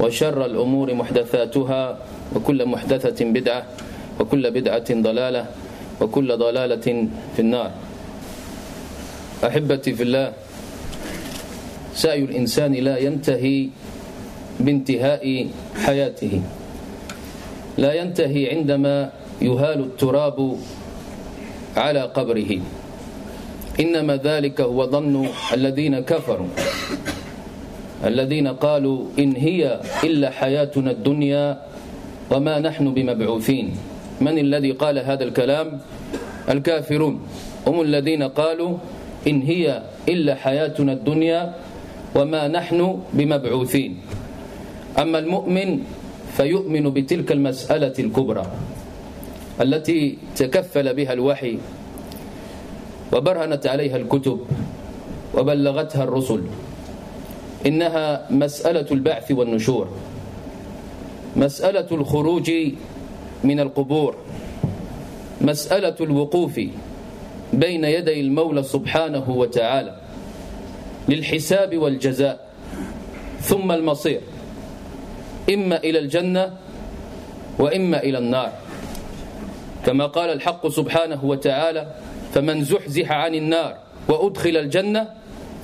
وشر الأمور محدثاتها وكل محدثة بدعة وكل بدعة ضلالة وكل ضلالة في النار. أحبتي في الله سعي الإنسان لا ينتهي بانتهاء حياته. لا ينتهي عندما يهال التراب على قبره. إنما ذلك هو ظن الذين كفروا. الذين قالوا إن هي إلا حياتنا الدنيا وما نحن بمبعوثين. من الذي قال هذا الكلام؟ الكافرون. هم الذين قالوا إن هي إلا حياتنا الدنيا وما نحن بمبعوثين. أما المؤمن فيؤمن بتلك المسألة الكبرى التي تكفل بها الوحي وبرهنت عليها الكتب وبلغتها الرسل. إنها مسألة البعث والنشور مسألة الخروج من القبور مسألة الوقوف بين يدي المولى سبحانه وتعالى للحساب والجزاء ثم المصير إما إلى الجنة وإما إلى النار. كما قال الحق سبحانه وتعالى فمن زحزح عن النار وأدخل الجنة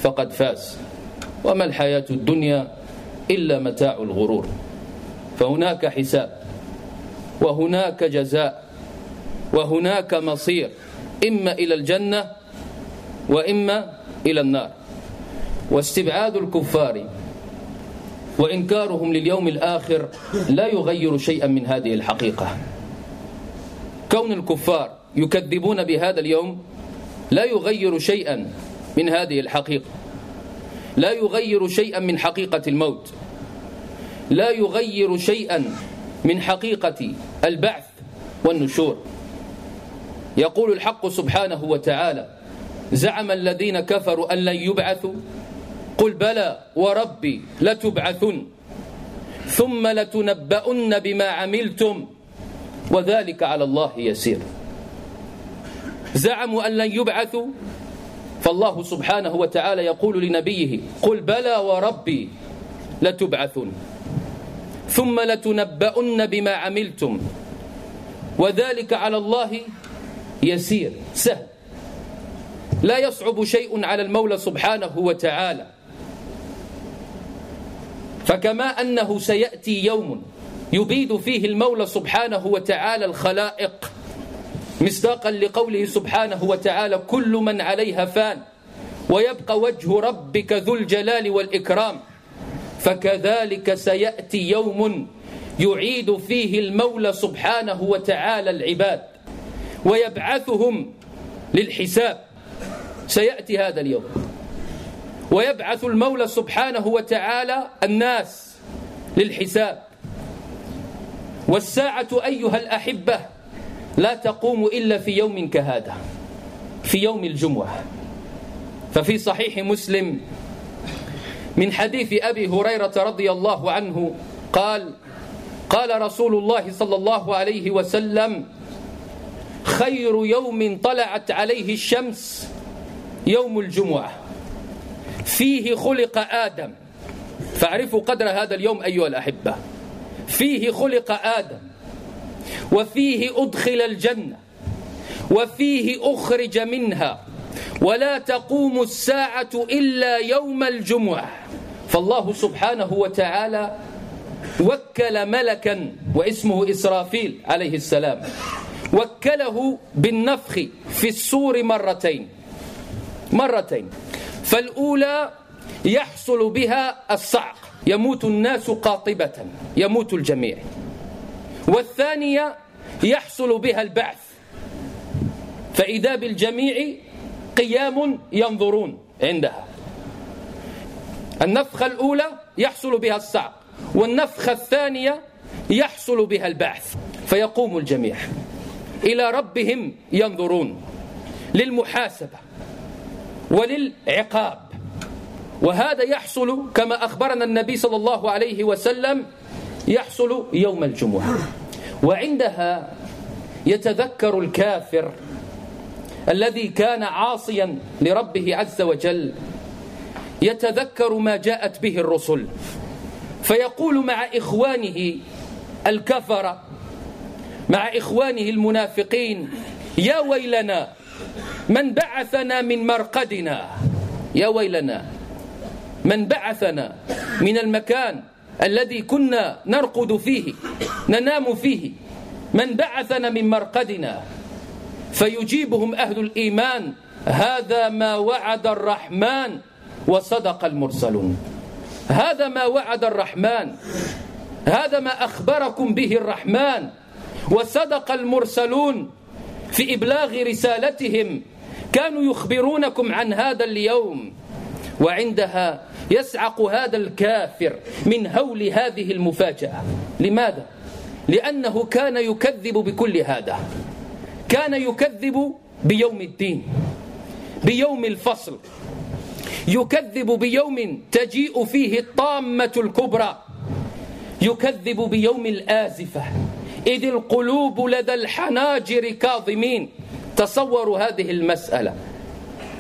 فقد فاز. وما الحياة الدنيا إلا متاع الغرور. فهناك حساب وهناك جزاء وهناك مصير إما إلى الجنة وإما إلى النار. واستبعاد الكفار وإنكارهم لليوم الآخر لا يغير شيئا من هذه الحقيقة. كون الكفار يكذبون بهذا اليوم لا يغير شيئا من هذه الحقيقة. لا يغير شيئا من حقيقة الموت. لا يغير شيئا من حقيقة البعث والنشور. يقول الحق سبحانه وتعالى زعم الذين كفروا أن لن يبعثوا؟ قل بلى وربي لتبعثن ثم لتنبؤن بما عملتم وذلك على الله يسير. زعموا أن لن يبعثوا؟ فالله سبحانه وتعالى يقول لنبيه قل بلى وربي لتبعثن ثم لتنبؤن بما عملتم وذلك على الله يسير سهل لا يصعب شيء على المولى سبحانه وتعالى فكما أنه سيأتي يوم يبيد فيه المولى سبحانه وتعالى الخلائق مصداقا لقوله سبحانه وتعالى كل من عليها فان ويبقى وجه ربك ذو الجلال والإكرام فكذلك سيأتي يوم يعيد فيه المولى سبحانه وتعالى العباد ويبعثهم للحساب. سيأتي هذا اليوم. ويبعث المولى سبحانه وتعالى الناس للحساب. والساعة أيها الأحبة لا تقوم إلا في يوم كهذا في يوم الجمعة. ففي صحيح مسلم من حديث أبي هريرة رضي الله عنه قال قال رسول الله صلى الله عليه وسلم خير يوم طلعت عليه الشمس يوم الجمعة. فيه خلق آدم. فاعرفوا قدر هذا اليوم أيها الأحبة. فيه خلق آدم. وفيه أدخل الجنة وفيه أخرج منها ولا تقوم الساعة إلا يوم الجمعة. فالله سبحانه وتعالى وكل ملكا واسمه إسرافيل عليه السلام وكله بالنفخ في السور مرتين مرتين. فالأولى يحصل بها الصعق يموت الناس قاطبة يموت الجميع. والثانية يحصل بها البعث. فإذا بالجميع قيام ينظرون عندها. النفخة الأولى يحصل بها الصعق والنفخة الثانية يحصل بها البعث. فيقوم الجميع إلى ربهم ينظرون للمحاسبة وللعقاب. وهذا يحصل كما أخبرنا النبي صلى الله عليه وسلم يحصل يوم الجمعة. وعندها يتذكر الكافر الذي كان عاصيا لربه عز وجل يتذكر ما جاءت به الرسل فيقول مع إخوانه الكفر مع إخوانه المنافقين يا ويلنا من بعثنا من مرقدنا؟ يا ويلنا من بعثنا من المكان؟ الذي كنا نرقد فيه ننام فيه من بعثنا من مرقدنا. فيجيبهم أهل الإيمان هذا ما وعد الرحمن وصدق المرسلون. هذا ما وعد الرحمن هذا ما أخبركم به الرحمن وصدق المرسلون في إبلاغ رسالتهم. كانوا يخبرونكم عن هذا اليوم وعندها يسعق هذا الكافر من هول هذه المفاجأة. لماذا؟ لأنه كان يكذب بكل هذا. كان يكذب بيوم الدين بيوم الفصل. يكذب بيوم تجيء فيه الطامة الكبرى. يكذب بيوم الآزفة. إذ القلوب لدى الحناجر كاظمين. تصوروا هذه المسألة.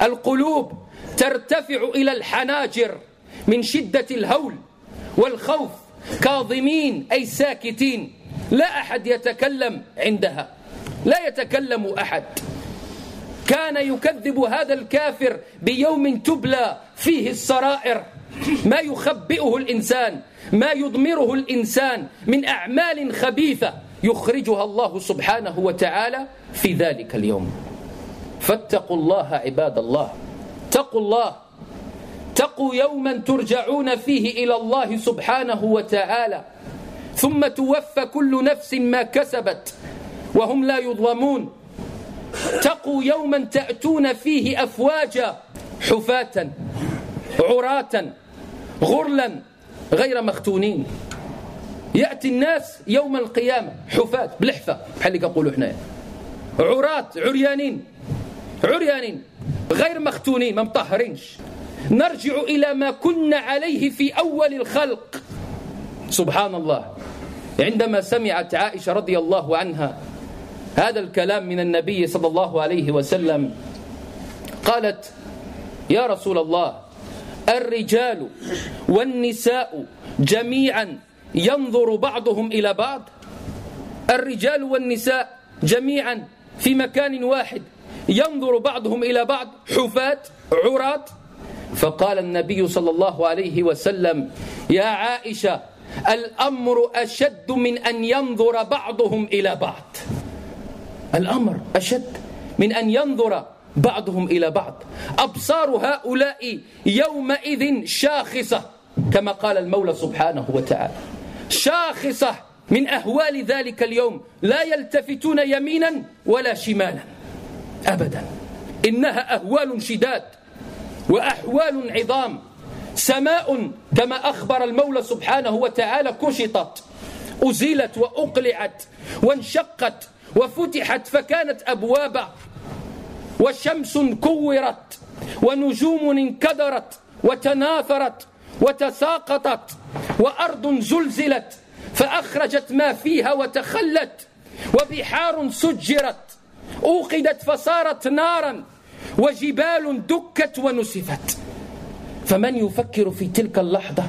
القلوب ترتفع إلى الحناجر. من شدة الهول والخوف كاظمين أي ساكتين. لا أحد يتكلم عندها لا يتكلم أحد. كان يكذب هذا الكافر بيوم تبلى فيه السرائر. ما يخبئه الإنسان ما يضمره الإنسان من أعمال خبيثة يخرجها الله سبحانه وتعالى في ذلك اليوم. فاتقوا الله عباد الله اتقوا الله. اتقوا يوما ترجعون فيه إلى الله سبحانه وتعالى ثم توفى كل نفس ما كسبت وهم لا يظلمون. اتقوا يوما تأتون فيه أفواجا حفاة عراة غرلا غير مختونين. يأتي الناس يوم القيامة حفاة بلحفة بحال اللي كنقولوا حنايا. عراة عريانين عريانين غير مختونين ما مطهرينش. نرجع إلى ما كنا عليه في أول الخلق. سبحان الله عندما سمعت عائشة رضي الله عنها هذا الكلام من النبي صلى الله عليه وسلم قالت يا رسول الله الرجال والنساء جميعا ينظر بعضهم إلى بعض. الرجال والنساء جميعا في مكان واحد ينظر بعضهم إلى بعض حفاة عراة فقال النبي صلى الله عليه وسلم يا عائشة الأمر أشد من أن ينظر بعضهم إلى بعض. الأمر أشد من أن ينظر بعضهم إلى بعض. أبصار هؤلاء يومئذ شاخصة كما قال المولى سبحانه وتعالى. شاخصة من أهوال ذلك اليوم لا يلتفتون يمينا ولا شمالا أبدا. إنها أهوال شداد. وأحوال عظام سماء كما أخبر المولى سبحانه وتعالى كشطت أزيلت وأقلعت وانشقت وفتحت فكانت أبوابا وشمس كورت ونجوم انكدرت وتناثرت وتساقطت وأرض زلزلت فأخرجت ما فيها وتخلت وبحار سجرت أوقدت فصارت نارا وجبال دكت ونسفت. فمن يفكر في تلك اللحظة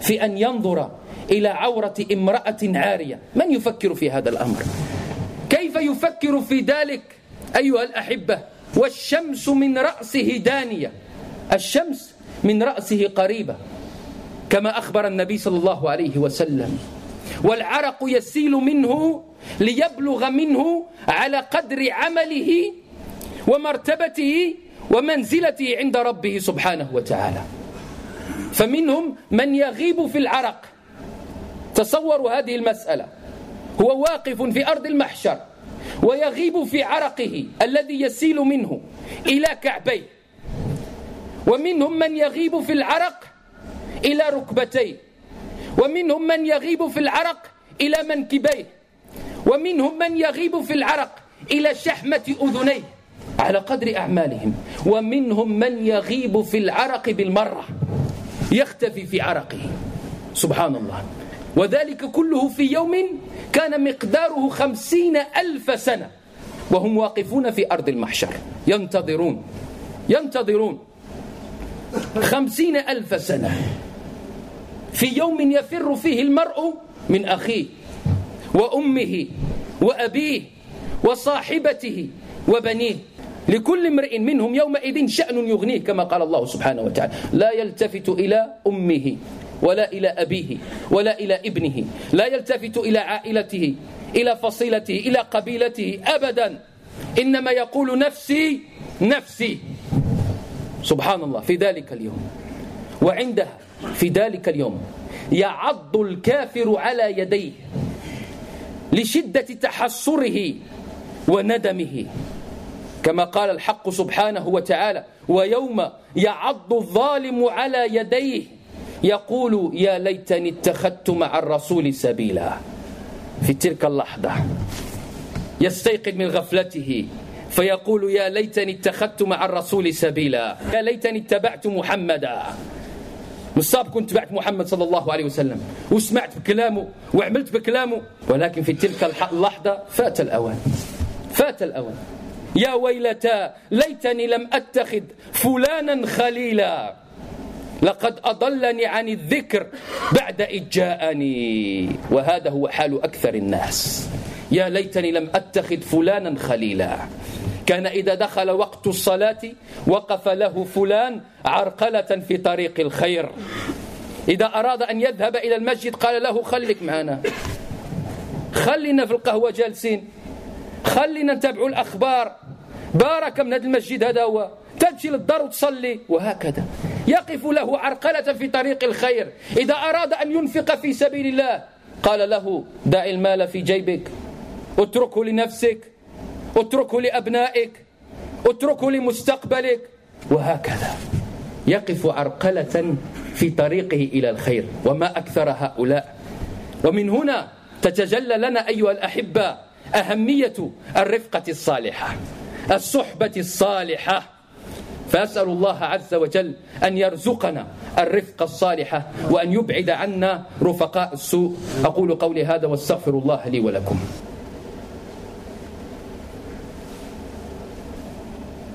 في أن ينظر إلى عورة امرأة عارية؟ من يفكر في هذا الأمر؟ كيف يفكر في ذلك أيها الأحبة؟ والشمس من رأسه دانية. الشمس من رأسه قريبة كما أخبر النبي صلى الله عليه وسلم. والعرق يسيل منه ليبلغ منه على قدر عمله ومرتبته ومنزلته عند ربه سبحانه وتعالى. فمنهم من يغيب في العرق. تصوروا هذه المسألة. هو واقف في أرض المحشر ويغيب في عرقه الذي يسيل منه إلى كعبيه. ومنهم من يغيب في العرق إلى ركبتيه. ومنهم من يغيب في العرق إلى منكبيه. ومنهم من يغيب في العرق إلى شحمة أذنيه. على قدر أعمالهم. ومنهم من يغيب في العرق بالمرة يختفي في عرقه. سبحان الله. وذلك كله في يوم كان مقداره خمسين ألف سنة. وهم واقفون في أرض المحشر. ينتظرون. ينتظرون. خمسين ألف سنة. في يوم يفر فيه المرء من أخيه وأمه وأبيه وصاحبته وبنيه. لكل امرئ منهم يومئذ شأن يغنيه كما قال الله سبحانه وتعالى. لا يلتفت إلى أمه ولا إلى أبيه ولا إلى ابنه. لا يلتفت إلى عائلته إلى فصيلته إلى قبيلته أبدا. إنما يقول نفسي نفسي. سبحان الله في ذلك اليوم. وعندها في ذلك اليوم يعض الكافر على يديه لشدة تحسره وندمه. كما قال الحق سبحانه وتعالى ويوم يعض الظالم على يديه يقول يا ليتني اتخذت مع الرسول سبيلا. في تلك اللحظة يستيقظ من غفلته فيقول يا ليتني اتخذت مع الرسول سبيلا. يا ليتني اتبعت محمدا. نصاب كنت تبعت محمد صلى الله عليه وسلم وسمعت بكلامه وعملت بكلامه ولكن في تلك اللحظة فات الأوان فات الأوان. يا ويلتى ليتني لم أتخذ فلانا خليلا. لقد أضلني عن الذكر بعد إذ جاءني. وهذا هو حال أكثر الناس. يا ليتني لم أتخذ فلانا خليلا. كان إذا دخل وقت الصلاة وقف له فلان عرقلة في طريق الخير. إذا أراد أن يذهب إلى المسجد قال له خليك معنا. خلينا في القهوة جالسين. خلينا نتابعوا الأخبار. بارك من هذا المسجد هذا هو. تمشي للدار وتصلي. وهكذا. يقف له عرقلة في طريق الخير. إذا أراد أن ينفق في سبيل الله قال له دع المال في جيبك. اتركه لنفسك. اتركه لأبنائك. اتركه لمستقبلك. وهكذا. يقف عرقلة في طريقه إلى الخير. وما أكثر هؤلاء. ومن هنا تتجلى لنا أيها الأحبة أهمية الرفقة الصالحة. الصحبة الصالحة. فأسأل الله عز وجل أن يرزقنا الرفق الصالحة وأن يبعد عنا رفقاء السوء. أقول قولي هذا واستغفر الله لي ولكم.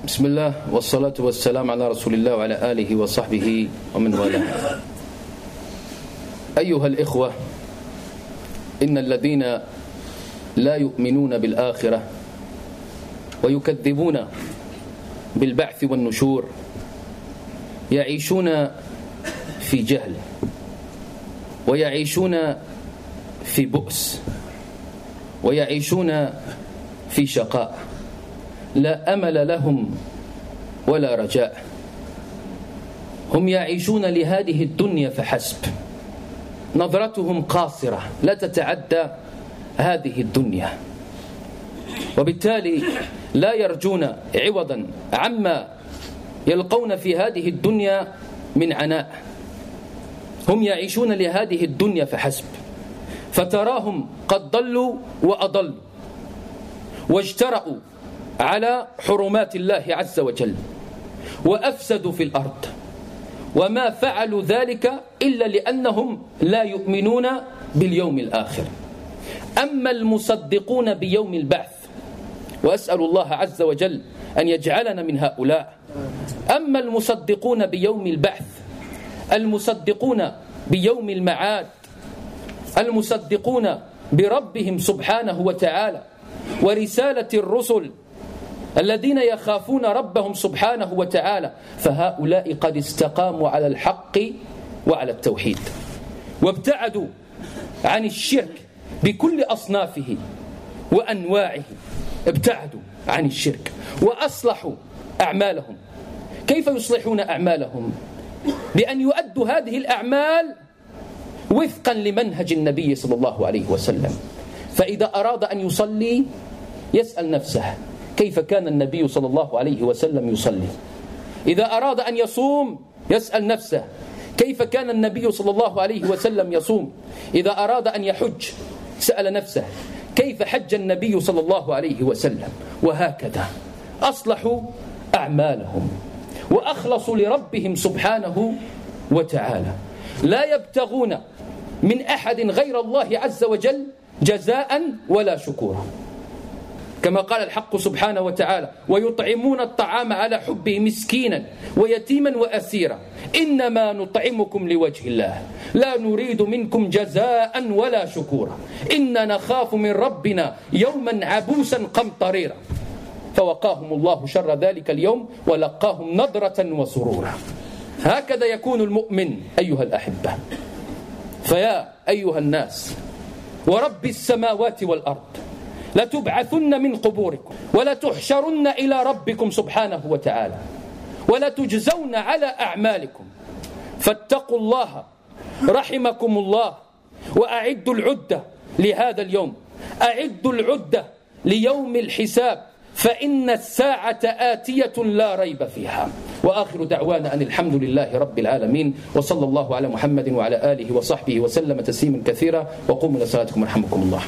بسم الله والصلاة والسلام على رسول الله وعلى آله وصحبه ومن والاه. أيها الإخوة إن الذين لا يؤمنون بالآخرة ويكذبون بالبعث والنشور يعيشون في جهل ويعيشون في بؤس ويعيشون في شقاء لا أمل لهم ولا رجاء. هم يعيشون لهذه الدنيا فحسب. نظرتهم قاصرة لا تتعدى هذه الدنيا. وبالتالي لا يرجون عوضا عما يلقون في هذه الدنيا من عناء. هم يعيشون لهذه الدنيا فحسب. فتراهم قد ضلوا وأضلوا واجترأوا على حرمات الله عز وجل وأفسدوا في الأرض. وما فعلوا ذلك إلا لأنهم لا يؤمنون باليوم الآخر. أما المصدقون بيوم البعث وأسأل الله عز وجل أن يجعلنا من هؤلاء. أما المصدقون بيوم البعث المصدقون بيوم المعاد المصدقون بربهم سبحانه وتعالى ورسالة الرسل الذين يخافون ربهم سبحانه وتعالى فهؤلاء قد استقاموا على الحق وعلى التوحيد. وابتعدوا عن الشرك بكل أصنافه وأنواعه. ابتعدوا عن الشرك وأصلحوا أعمالهم. كيف يصلحون أعمالهم؟ بأن يؤدوا هذه الأعمال وفقا لمنهج النبي صلى الله عليه وسلم. فإذا أراد أن يصلي يسأل نفسه كيف كان النبي صلى الله عليه وسلم يصلي؟ إذا أراد أن يصوم يسأل نفسه كيف كان النبي صلى الله عليه وسلم يصوم؟ إذا أراد أن يحج سأل نفسه كيف حج النبي صلى الله عليه وسلم؟ وهكذا. أصلحوا أعمالهم. وأخلصوا لربهم سبحانه وتعالى. لا يبتغون من أحد غير الله عز وجل جزاء ولا شكورا. كما قال الحق سبحانه وتعالى ويطعمون الطعام على حبه مسكينا ويتيما وأسيرا. إنما نطعمكم لوجه الله. لا نريد منكم جزاء ولا شكورا. إنا نخاف من ربنا يوما عبوسا قمطريرا. فوقاهم الله شر ذلك اليوم ولقاهم نضرة وسرورا. هكذا يكون المؤمن أيها الأحبة. فيا أيها الناس ورب السماوات والأرض لتبعثن من قبوركم ولتحشرن إلى ربكم سبحانه وتعالى ولتجزون على أعمالكم فاتقوا الله رحمكم الله وأعدوا العدة لهذا اليوم أعدوا العدة ليوم الحساب فإن الساعة آتية لا ريب فيها وآخر دعوانا أن الحمد لله رب العالمين وصلى الله على محمد وعلى آله وصحبه وسلم تسليما كثيرا وقوموا لصلاتكم رحمكم الله